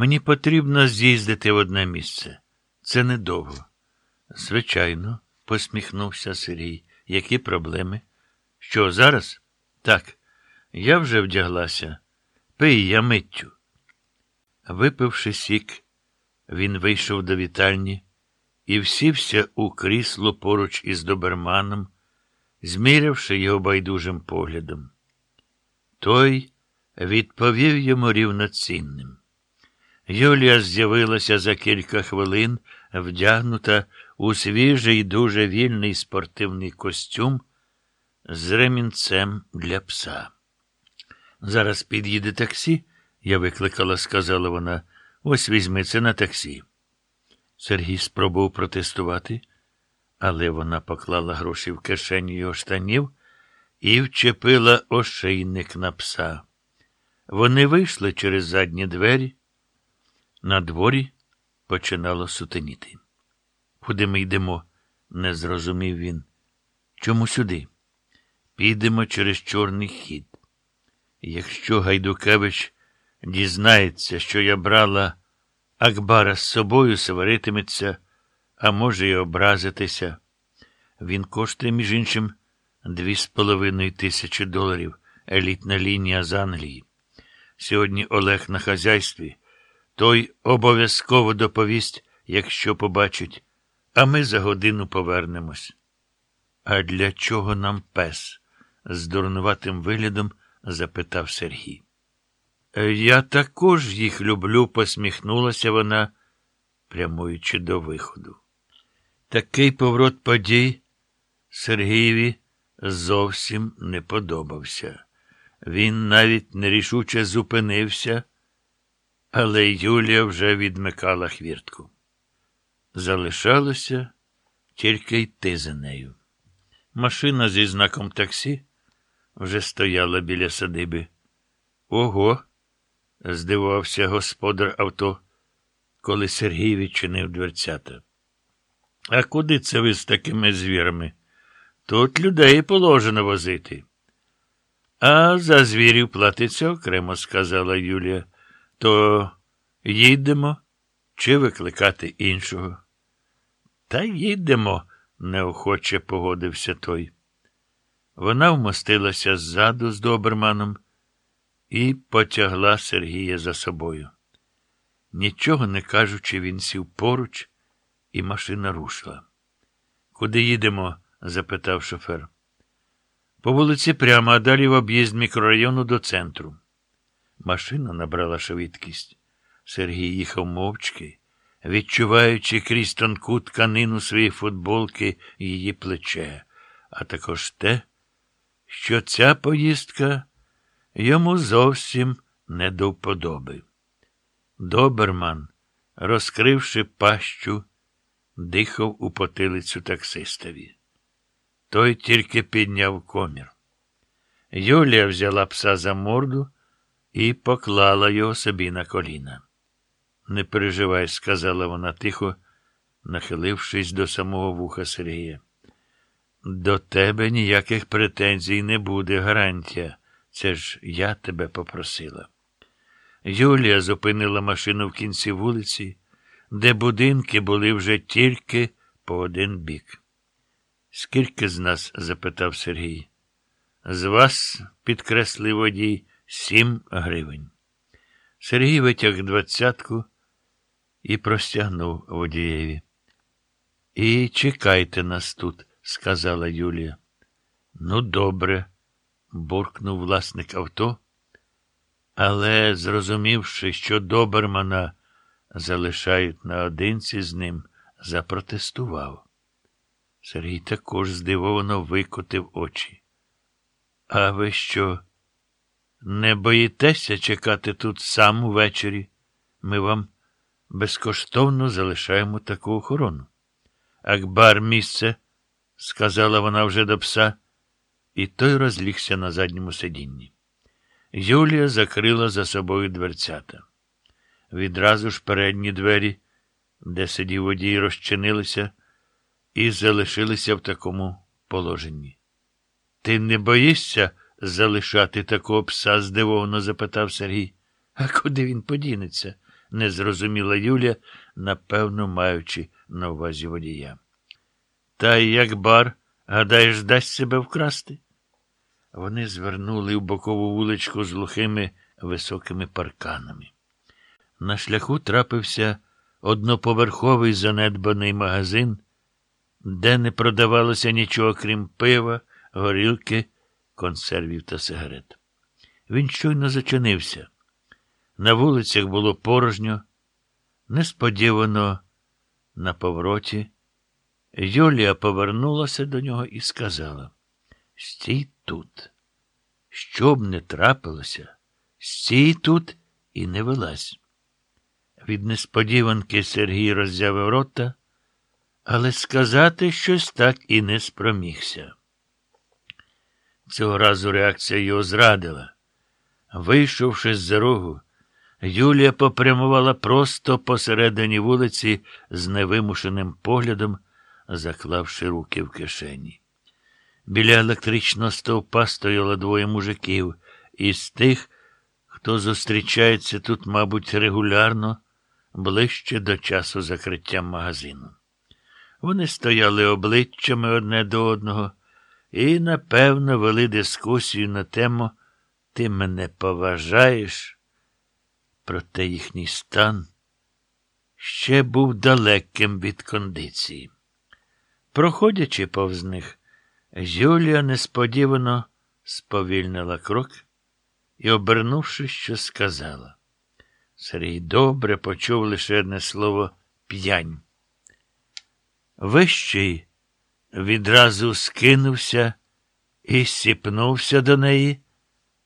Мені потрібно з'їздити в одне місце. Це недовго. Звичайно, посміхнувся Сергій. Які проблеми? Що, зараз? Так. Я вже вдяглася. Пий я миттю. Випивши сік, він вийшов до вітальні і всівся у крісло поруч із доберманом, змірявши його байдужим поглядом. Той відповів йому рівноцінним. Юлія з'явилася за кілька хвилин, вдягнута у свіжий, дуже вільний спортивний костюм з ремінцем для пса. Зараз під'їде таксі, я викликала, сказала вона. Ось візьми це на таксі. Сергій спробував протестувати, але вона поклала гроші в кишеню його штанів і вчепила ошейник на пса. Вони вийшли через задні двері. На дворі починало сутеніти. Куди ми йдемо? не зрозумів він. Чому сюди? Підемо через чорний хід. Якщо Гайдукевич дізнається, що я брала Акбара з собою, сваритиметься, а може й образитися. Він коштує, між іншим, дві з половиною тисячі доларів, елітна лінія з Англії. Сьогодні Олег на хазяйстві. Той обов'язково доповість, якщо побачить, а ми за годину повернемось. А для чого нам пес? з дурнуватим виглядом запитав Сергій. «Е, Я також їх люблю, посміхнулася вона, прямуючи до виходу. Такий поворот подій Сергієві зовсім не подобався. Він навіть нерішуче зупинився, але Юлія вже відмикала хвіртку. Залишалося тільки йти за нею. Машина зі знаком таксі вже стояла біля садиби. Ого, здивувався господар авто, коли Сергій відчинив дверцята. А куди це ви з такими звірами? Тут людей положено возити. А за звірів платиться окремо, сказала Юлія. То їдемо чи викликати іншого? Та їдемо, неохоче погодився той. Вона вмостилася ззаду з доберманом і потягла Сергія за собою. Нічого не кажучи, він сів поруч, і машина рушила. Куди їдемо? запитав шофер. По вулиці прямо, а далі в об'їзд мікрорайону до центру. Машина набрала швидкість. Сергій їхав мовчки, відчуваючи крізь тонку тканину своєї футболки її плече, а також те, що ця поїздка йому зовсім не до вподоби. Доберман, розкривши пащу, дихав у потилицю таксистові. Той тільки підняв комір. Юлія взяла пса за морду і поклала його собі на коліна. Не переживай, сказала вона тихо, нахилившись до самого вуха Сергія. До тебе ніяких претензій не буде, гарантія. Це ж я тебе попросила. Юлія зупинила машину в кінці вулиці, де будинки були вже тільки по один бік. Скільки з нас? запитав Сергій. З вас, підкреслив водій, сім гривень. Сергій витяг двадцятку і простягнув водієві. І чекайте нас тут, сказала Юлія. Ну, добре, буркнув власник авто, але, зрозумівши, що добермана залишають наодинці з ним, запротестував. Сергій також здивовано викотив очі. А ви що? Не боїтеся чекати тут сам увечері? Ми вам безкоштовно залишаємо таку охорону. Акбар місце, сказала вона вже до пса, і той розлігся на задньому сидінні. Юлія закрила за собою дверцята. Відразу ж передні двері, де сидів водій, розчинилися і залишилися в такому положенні. Ти не боїшся залишати такого пса? здивовано запитав Сергій. А куди він подінеться? не зрозуміла Юля, напевно, маючи на увазі водія. Та як бар, гадаєш, дасть себе вкрасти? Вони звернули в бокову вуличку з глухими високими парканами. На шляху трапився одноповерховий занедбаний магазин, де не продавалося нічого крім пива, горілки, консервів та сигарет. Він щойно зачинився. На вулицях було порожньо, несподівано на повороті. Юлія повернулася до нього і сказала: Стій тут. Що б не трапилося, стій тут і не вилазь. Від несподіванки Сергій роззявив рота, але сказати щось так і не спромігся. Цього разу реакція його зрадила. Вийшовши з рогу, Юлія попрямувала просто посередині вулиці з невимушеним поглядом, заклавши руки в кишені. Біля електричного стовпа стояло двоє мужиків, із тих, хто зустрічається тут, мабуть, регулярно, ближче до часу закриття магазину. Вони стояли обличчями одне до одного і, напевно, вели дискусію на тему Ти мене поважаєш. Проте їхній стан ще був далеким від кондиції. Проходячи повз них, Юлія несподівано сповільнила крок і, обернувшись, що сказала. Сергій добре почув лише одне слово п'янь. Вищий відразу скинувся і сіпнувся до неї,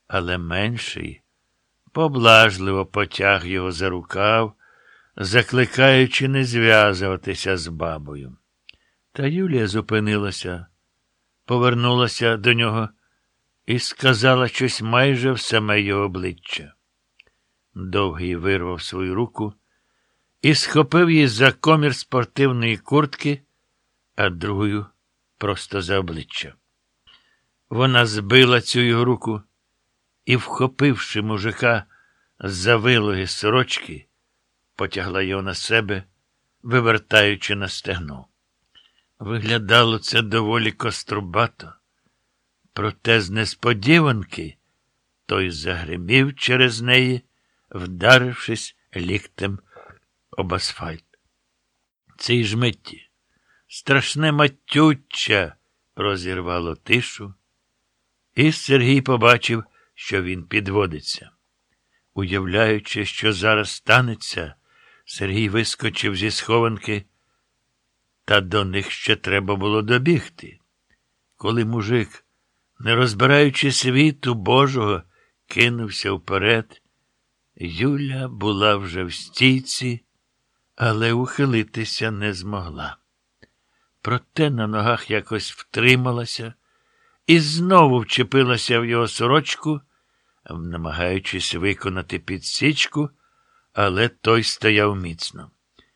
але менший поблажливо потяг його за рукав, закликаючи не зв'язуватися з бабою. Та Юлія зупинилася, повернулася до нього і сказала щось майже в саме його обличчя. Довгий вирвав свою руку і схопив її за комір спортивної куртки, а другою просто за обличчя. Вона збила цю його руку і, вхопивши мужика за вилоги сорочки, потягла його на себе, вивертаючи на стегно. Виглядало це доволі кострубато, проте з несподіванки той загримів через неї, вдарившись ліктем об асфальт. Цій ж митті страшне матюччя розірвало тишу, і Сергій побачив, що він підводиться. Уявляючи, що зараз станеться, Сергій вискочив зі схованки, та до них ще треба було добігти. Коли мужик, не розбираючи світу Божого, кинувся вперед, Юля була вже в стійці, але ухилитися не змогла. Проте на ногах якось втрималася і знову вчепилася в його сорочку, намагаючись виконати підсічку, але той стояв міцно.